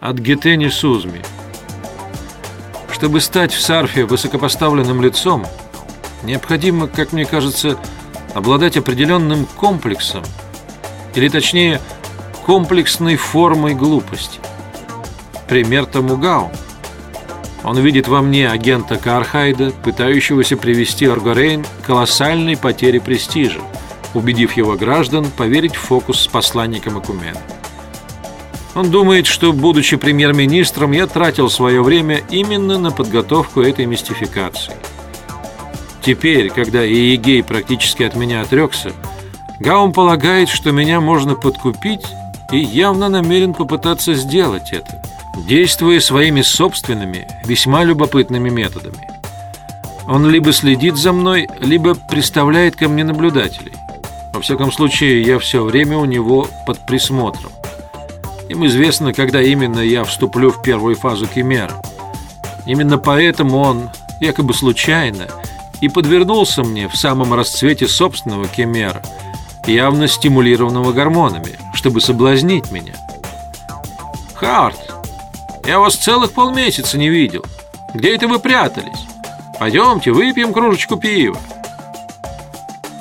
от Гетени Сузми. Чтобы стать в Сарфе высокопоставленным лицом, необходимо, как мне кажется, обладать определенным комплексом, или точнее, комплексной формой глупости. Пример тому Гаум. Он видит во мне агента Кархайда, пытающегося привести Оргорейн к колоссальной потере престижа, убедив его граждан поверить в фокус с посланником Экумена. Он думает, что, будучи премьер-министром, я тратил свое время именно на подготовку этой мистификации. Теперь, когда Иегей практически от меня отрекся, Гаум полагает, что меня можно подкупить и явно намерен попытаться сделать это, действуя своими собственными, весьма любопытными методами. Он либо следит за мной, либо представляет ко мне наблюдателей. Во всяком случае, я все время у него под присмотром. Им известно, когда именно я вступлю в первую фазу Кемера. Именно поэтому он, якобы случайно, и подвернулся мне в самом расцвете собственного Кемера, явно стимулированного гормонами, чтобы соблазнить меня. «Харт, я вас целых полмесяца не видел. Где это вы прятались? Пойдемте, выпьем кружечку пива».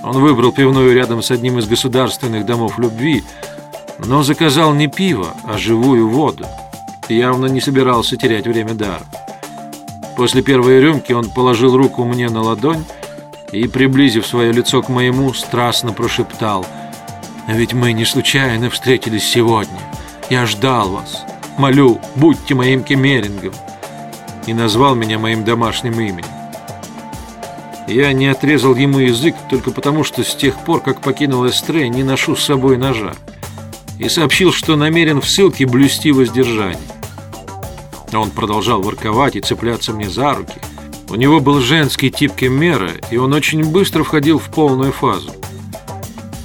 Он выбрал пивную рядом с одним из государственных домов любви – но заказал не пиво, а живую воду. Явно не собирался терять время даром. После первой рюмки он положил руку мне на ладонь и, приблизив свое лицо к моему, страстно прошептал «А «Ведь мы не случайно встретились сегодня. Я ждал вас. Молю, будьте моим кемерингом» и назвал меня моим домашним именем. Я не отрезал ему язык только потому, что с тех пор, как покинул Эстре, не ношу с собой ножа и сообщил, что намерен в ссылке блюсти воздержание. Он продолжал ворковать и цепляться мне за руки. У него был женский тип кемера, и он очень быстро входил в полную фазу.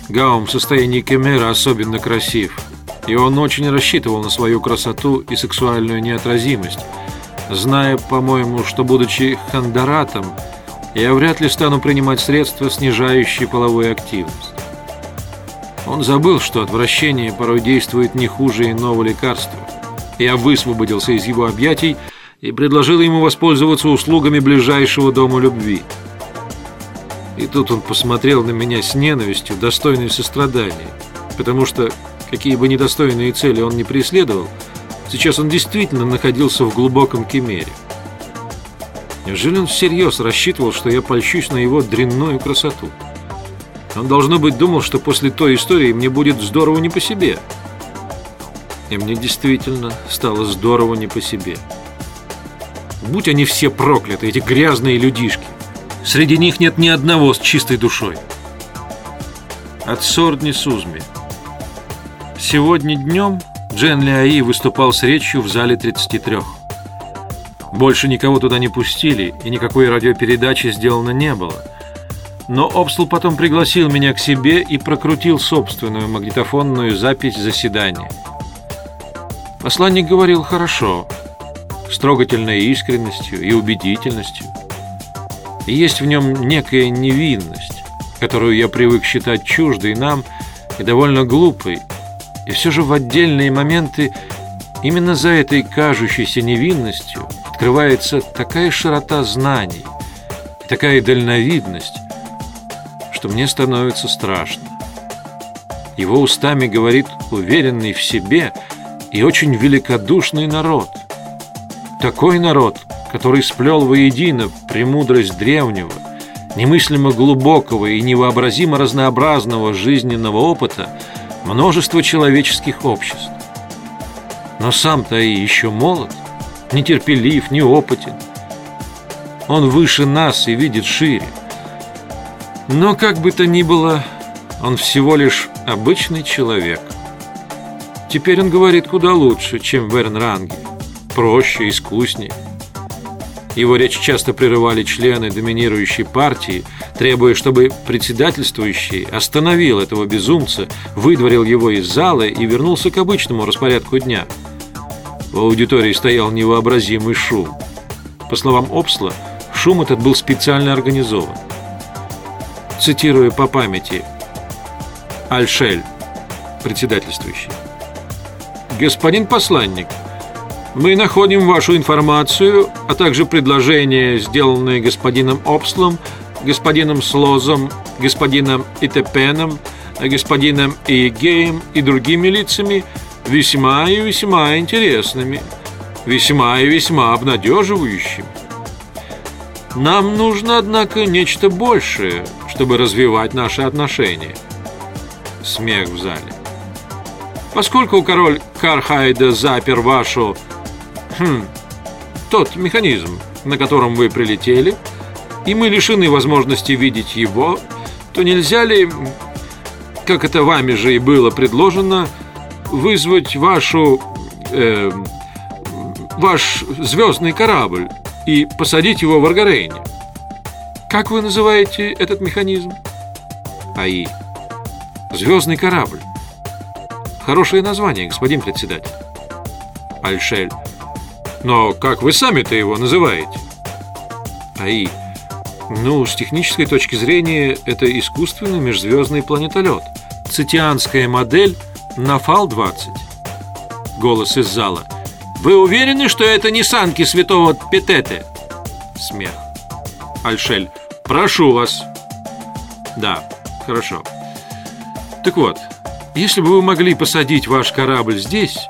Гаум в состоянии кемера особенно красив, и он очень рассчитывал на свою красоту и сексуальную неотразимость, зная, по-моему, что, будучи хандаратом, я вряд ли стану принимать средства, снижающие половую активность. Он забыл, что отвращение порой действует не хуже иного лекарства. Я высвободился из его объятий и предложил ему воспользоваться услугами ближайшего дома любви. И тут он посмотрел на меня с ненавистью, достойной сострадания, потому что, какие бы недостойные цели он не преследовал, сейчас он действительно находился в глубоком кемере. Неужели он всерьез рассчитывал, что я польщусь на его дрянную красоту? Он, должно быть, думал, что после той истории мне будет здорово не по себе. И мне действительно стало здорово не по себе. Будь они все прокляты, эти грязные людишки. Среди них нет ни одного с чистой душой. От Сордни Сузми. Сегодня днем Джен Ляи выступал с речью в зале 33. Больше никого туда не пустили, и никакой радиопередачи сделано не было – но Обсл потом пригласил меня к себе и прокрутил собственную магнитофонную запись заседания. Посланник говорил хорошо, с трогательной искренностью и убедительностью. И есть в нем некая невинность, которую я привык считать чуждой нам и довольно глупой, и все же в отдельные моменты именно за этой кажущейся невинностью открывается такая широта знаний, такая дальновидность, что мне становится страшно. Его устами говорит уверенный в себе и очень великодушный народ. Такой народ, который сплел воедино премудрость древнего, немыслимо глубокого и невообразимо разнообразного жизненного опыта множество человеческих обществ. Но сам-то и еще молод, нетерпелив, неопытен. Он выше нас и видит шире. Но как бы то ни было, он всего лишь обычный человек. Теперь он говорит куда лучше, чем Верн Ранги. Проще, искуснее. Его речь часто прерывали члены доминирующей партии, требуя, чтобы председательствующий остановил этого безумца, выдворил его из зала и вернулся к обычному распорядку дня. В аудитории стоял невообразимый шум. По словам Обсла, шум этот был специально организован цитирую по памяти, Альшель, председательствующий. «Господин посланник, Мы находим вашу информацию, а также предложения, сделанные господином Обслом, господином Слозом, господином Итепеном, господином Игеем и другими лицами, весьма и весьма интересными, весьма и весьма обнадеживающими. Нам нужно, однако, нечто большее, чтобы развивать наши отношения. Смех в зале. Поскольку король Кархайда запер вашу... Хм, тот механизм, на котором вы прилетели, и мы лишены возможности видеть его, то нельзя ли, как это вами же и было предложено, вызвать вашу... Э, ваш звездный корабль и посадить его в Аргарейне? Как вы называете этот механизм? АИ. Звездный корабль. Хорошее название, господин председатель. Альшель. Но как вы сами-то его называете? АИ. Ну, с технической точки зрения, это искусственный межзвездный планетолет. Цитианская модель Нафал-20. Голос из зала. Вы уверены, что это не санки святого Петете? Смех. Альшель. Прошу вас. Да, хорошо. Так вот, если бы вы могли посадить ваш корабль здесь,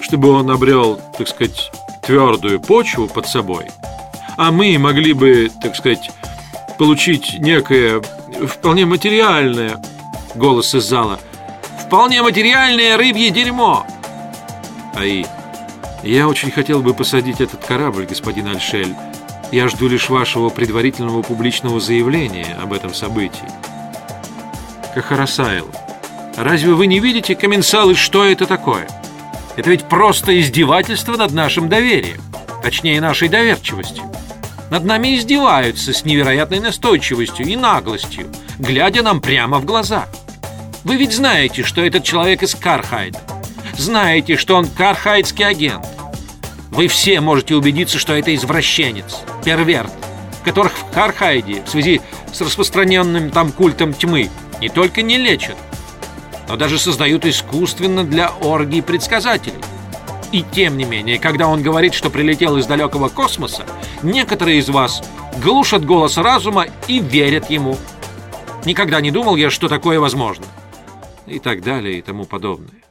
чтобы он обрел, так сказать, твердую почву под собой, а мы могли бы, так сказать, получить некое вполне материальное голос из зала. Вполне материальное рыбье дерьмо. Аи. Я очень хотел бы посадить этот корабль, господин Альшель. Я жду лишь вашего предварительного публичного заявления об этом событии. Кахарасайл. Разве вы не видите, комменсалы, что это такое? Это ведь просто издевательство над нашим доверием. Точнее, нашей доверчивостью. Над нами издеваются с невероятной настойчивостью и наглостью, глядя нам прямо в глаза. Вы ведь знаете, что этот человек из Кархайда. Знаете, что он кархайдский агент. Вы все можете убедиться, что это извращенец, перверт, которых в Кархайде в связи с распространенным там культом тьмы не только не лечат, но даже создают искусственно для оргий предсказателей. И тем не менее, когда он говорит, что прилетел из далекого космоса, некоторые из вас глушат голос разума и верят ему. Никогда не думал я, что такое возможно. И так далее, и тому подобное.